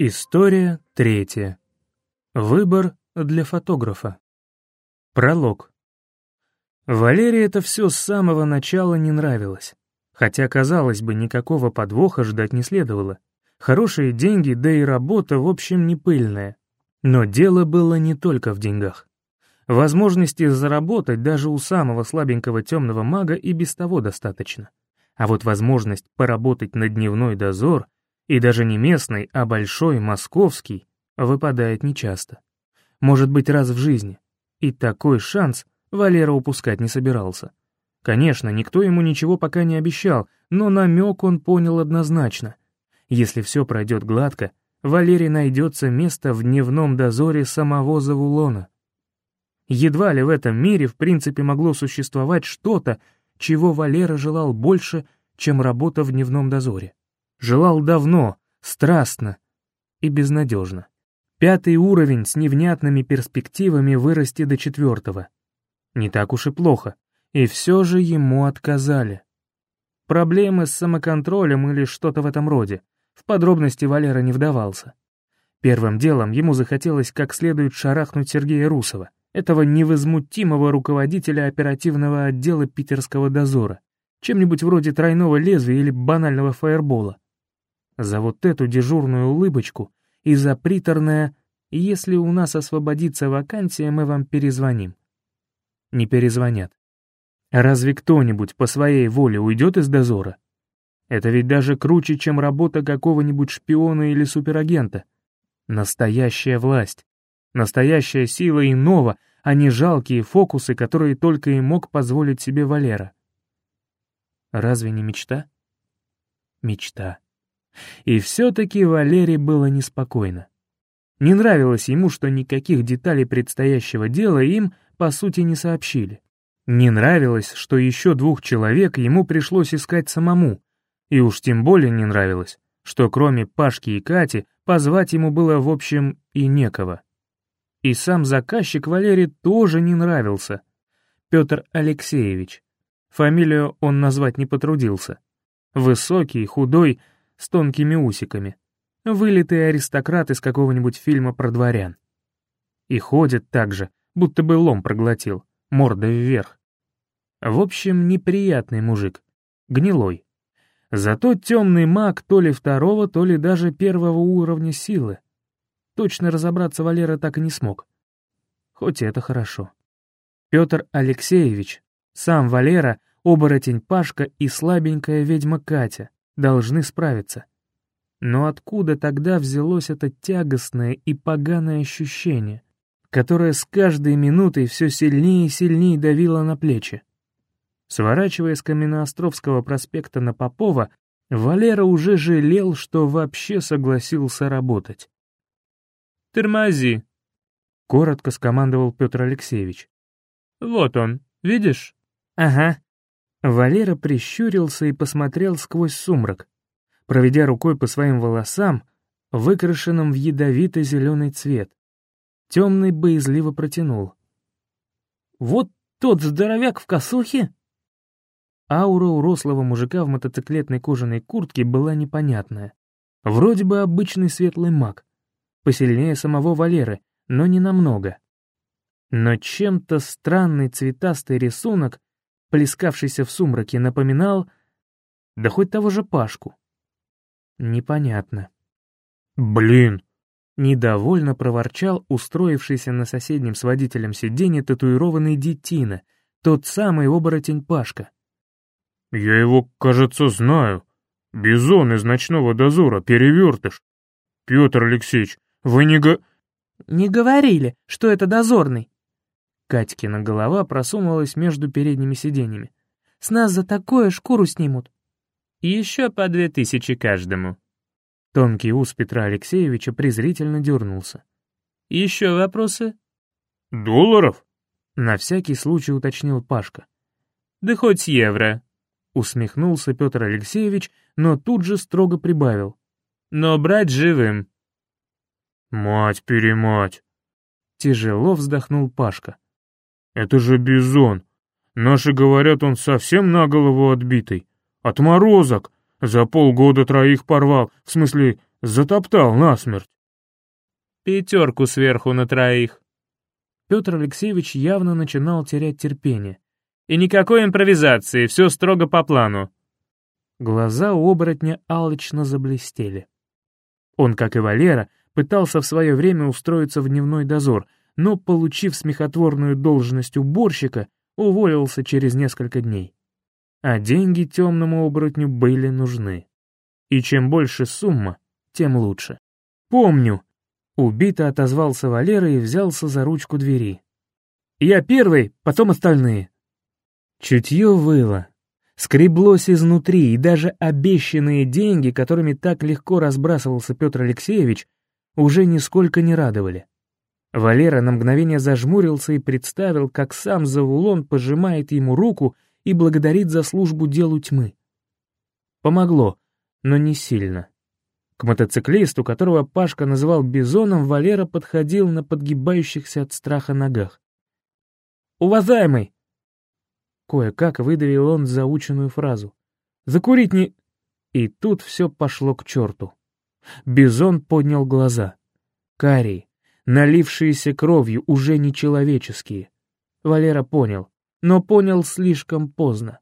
История третья. Выбор для фотографа. Пролог. Валерии это все с самого начала не нравилось. Хотя, казалось бы, никакого подвоха ждать не следовало. Хорошие деньги, да и работа, в общем, не пыльная. Но дело было не только в деньгах. Возможности заработать даже у самого слабенького темного мага и без того достаточно. А вот возможность поработать на дневной дозор — и даже не местный, а большой, московский, выпадает нечасто. Может быть, раз в жизни. И такой шанс Валера упускать не собирался. Конечно, никто ему ничего пока не обещал, но намек он понял однозначно. Если все пройдет гладко, Валере найдется место в дневном дозоре самого Завулона. Едва ли в этом мире в принципе могло существовать что-то, чего Валера желал больше, чем работа в дневном дозоре. Желал давно, страстно и безнадежно. Пятый уровень с невнятными перспективами вырасти до четвертого. Не так уж и плохо, и все же ему отказали. Проблемы с самоконтролем или что-то в этом роде. В подробности Валера не вдавался. Первым делом ему захотелось как следует шарахнуть Сергея Русова, этого невозмутимого руководителя оперативного отдела питерского дозора, чем-нибудь вроде тройного лезвия или банального фаербола за вот эту дежурную улыбочку и за приторное «если у нас освободится вакансия, мы вам перезвоним». Не перезвонят. Разве кто-нибудь по своей воле уйдет из дозора? Это ведь даже круче, чем работа какого-нибудь шпиона или суперагента. Настоящая власть, настоящая сила иного, а не жалкие фокусы, которые только и мог позволить себе Валера. Разве не мечта? Мечта. И все-таки Валерий было неспокойно. Не нравилось ему, что никаких деталей предстоящего дела им, по сути, не сообщили. Не нравилось, что еще двух человек ему пришлось искать самому. И уж тем более не нравилось, что кроме Пашки и Кати позвать ему было, в общем, и некого. И сам заказчик Валерий тоже не нравился. Петр Алексеевич. Фамилию он назвать не потрудился. Высокий, худой, с тонкими усиками. Вылитый аристократ из какого-нибудь фильма про дворян. И ходит так же, будто бы лом проглотил, морда вверх. В общем, неприятный мужик, гнилой. Зато темный маг то ли второго, то ли даже первого уровня силы. Точно разобраться Валера так и не смог. Хоть это хорошо. Петр Алексеевич, сам Валера, оборотень Пашка и слабенькая ведьма Катя должны справиться. Но откуда тогда взялось это тягостное и поганое ощущение, которое с каждой минутой все сильнее и сильнее давило на плечи? Сворачивая с Каменноостровского проспекта на Попова, Валера уже жалел, что вообще согласился работать. «Тормози», — коротко скомандовал Петр Алексеевич. «Вот он, видишь?» «Ага», Валера прищурился и посмотрел сквозь сумрак, проведя рукой по своим волосам, выкрашенным в ядовито-зеленый цвет. Темный боязливо протянул. «Вот тот здоровяк в косухе?» Аура у рослого мужика в мотоциклетной кожаной куртке была непонятная. Вроде бы обычный светлый маг, посильнее самого Валеры, но не намного. Но чем-то странный цветастый рисунок плескавшийся в сумраке, напоминал... Да хоть того же Пашку. Непонятно. «Блин!» Недовольно проворчал устроившийся на соседнем с водителем сиденье татуированный детина, тот самый оборотень Пашка. «Я его, кажется, знаю. Бизон из ночного дозора, перевертыш. Петр Алексеевич, вы не го...» «Не говорили, что это дозорный», Катькина голова просунулась между передними сиденьями. «С нас за такое шкуру снимут». «Еще по две тысячи каждому». Тонкий ус Петра Алексеевича презрительно дернулся. «Еще вопросы?» «Долларов?» На всякий случай уточнил Пашка. «Да хоть евро», — усмехнулся Петр Алексеевич, но тут же строго прибавил. «Но брать живым». «Мать-перемать!» Тяжело вздохнул Пашка. «Это же бизон. Наши говорят, он совсем на голову отбитый. Отморозок. За полгода троих порвал, в смысле, затоптал насмерть». «Пятерку сверху на троих». Петр Алексеевич явно начинал терять терпение. «И никакой импровизации, все строго по плану». Глаза у оборотня алчно заблестели. Он, как и Валера, пытался в свое время устроиться в дневной дозор, но, получив смехотворную должность уборщика, уволился через несколько дней. А деньги темному оборотню были нужны. И чем больше сумма, тем лучше. «Помню!» — убито отозвался Валера и взялся за ручку двери. «Я первый, потом остальные». Чутье выло, скреблось изнутри, и даже обещанные деньги, которыми так легко разбрасывался Петр Алексеевич, уже нисколько не радовали. Валера на мгновение зажмурился и представил, как сам Завулон пожимает ему руку и благодарит за службу делу тьмы. Помогло, но не сильно. К мотоциклисту, которого Пашка называл Бизоном, Валера подходил на подгибающихся от страха ногах. «Уважаемый!» Кое-как выдавил он заученную фразу. «Закурить не...» И тут все пошло к черту. Бизон поднял глаза. Карий, налившиеся кровью, уже нечеловеческие. Валера понял, но понял слишком поздно.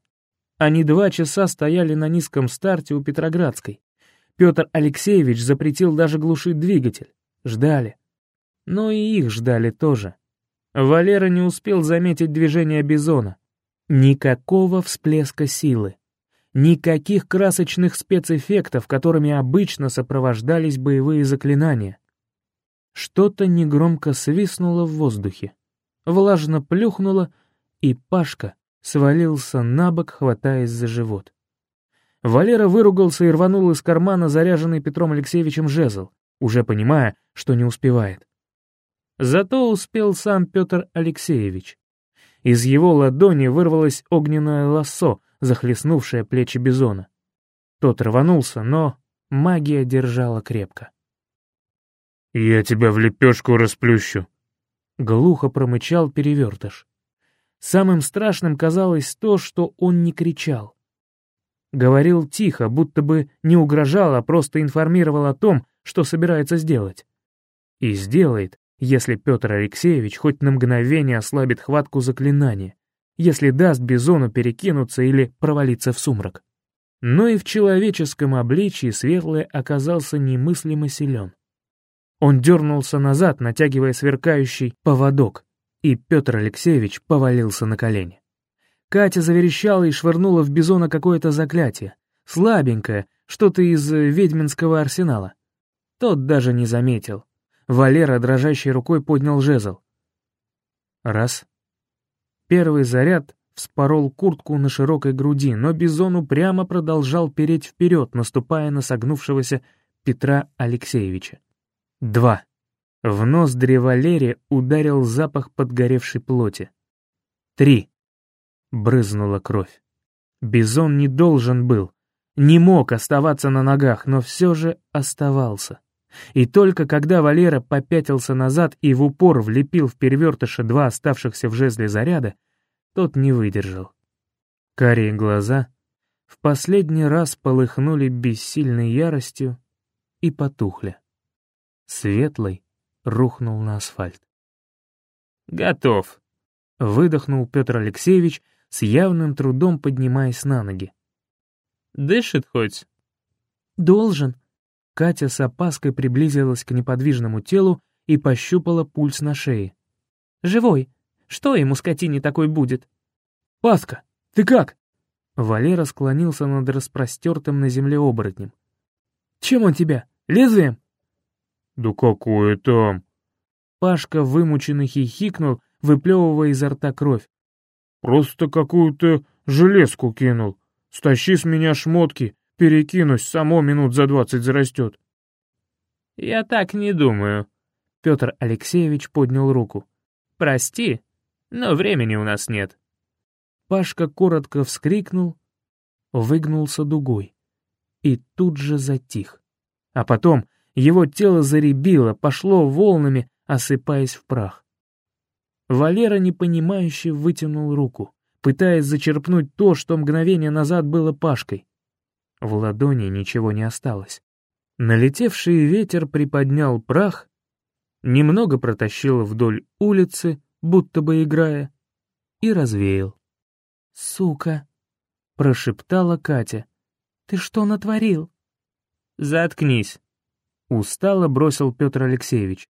Они два часа стояли на низком старте у Петроградской. Петр Алексеевич запретил даже глушить двигатель. Ждали. Но и их ждали тоже. Валера не успел заметить движение Бизона. Никакого всплеска силы. Никаких красочных спецэффектов, которыми обычно сопровождались боевые заклинания. Что-то негромко свистнуло в воздухе. Влажно плюхнуло, и Пашка свалился на бок, хватаясь за живот. Валера выругался и рванул из кармана заряженный Петром Алексеевичем жезл, уже понимая, что не успевает. Зато успел сам Петр Алексеевич. Из его ладони вырвалось огненное лассо, захлестнувшее плечи Бизона. Тот рванулся, но магия держала крепко. «Я тебя в лепешку расплющу», — глухо промычал перевертыш. Самым страшным казалось то, что он не кричал. Говорил тихо, будто бы не угрожал, а просто информировал о том, что собирается сделать. И сделает, если Петр Алексеевич хоть на мгновение ослабит хватку заклинания, если даст Бизону перекинуться или провалиться в сумрак. Но и в человеческом обличии Светлый оказался немыслимо силен. Он дернулся назад, натягивая сверкающий поводок, и Петр Алексеевич повалился на колени. Катя заверещала и швырнула в Бизона какое-то заклятие, слабенькое, что-то из ведьминского арсенала. Тот даже не заметил. Валера дрожащей рукой поднял жезл. Раз, Первый заряд вспорол куртку на широкой груди, но Бизон упрямо продолжал переть вперед, наступая на согнувшегося Петра Алексеевича. Два. В ноздри Валерия ударил запах подгоревшей плоти. Три. Брызнула кровь. Бизон не должен был, не мог оставаться на ногах, но все же оставался. И только когда Валера попятился назад и в упор влепил в перевертыша два оставшихся в жезле заряда, тот не выдержал. Карие глаза в последний раз полыхнули бессильной яростью и потухли. Светлый рухнул на асфальт. «Готов», — выдохнул Петр Алексеевич, с явным трудом поднимаясь на ноги. «Дышит хоть?» «Должен», Катя с опаской приблизилась к неподвижному телу и пощупала пульс на шее. «Живой! Что ему, скотине, такой будет?» «Паска, ты как?» Валера склонился над распростертым на земле оборотнем. «Чем он тебя? Лезвием?» «Да какое там?» Пашка вымученно хихикнул, выплевывая изо рта кровь. «Просто какую-то железку кинул. Стащи с меня шмотки, Перекинусь, само минут за двадцать зарастет. Я так не думаю. Петр Алексеевич поднял руку. Прости, Но времени у нас нет». Пашка коротко вскрикнул, выгнулся дугой и тут же затих. А потом его тело заребило, пошло волнами, осыпаясь в прах. Валера непонимающе вытянул руку, пытаясь зачерпнуть то, что мгновение назад было Пашкой. В ладони ничего не осталось. Налетевший ветер приподнял прах, немного протащил вдоль улицы, будто бы играя, и развеял. «Сука!» — прошептала Катя. «Ты что натворил?» «Заткнись!» — устало бросил Петр Алексеевич.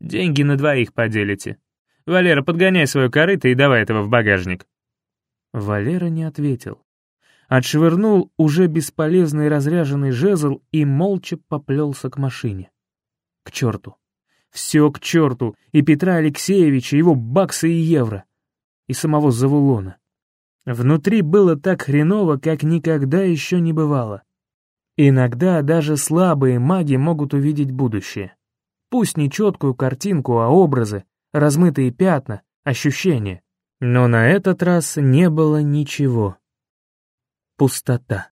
«Деньги на двоих поделите. Валера, подгоняй свою корыто и давай этого в багажник». Валера не ответил. Отшвырнул уже бесполезный разряженный жезл и молча поплелся к машине. К черту. Все к черту, и Петра Алексеевича, его баксы и евро, и самого Завулона. Внутри было так хреново, как никогда еще не бывало. Иногда даже слабые маги могут увидеть будущее. Пусть не четкую картинку, а образы, размытые пятна, ощущения. Но на этот раз не было ничего. Пустота.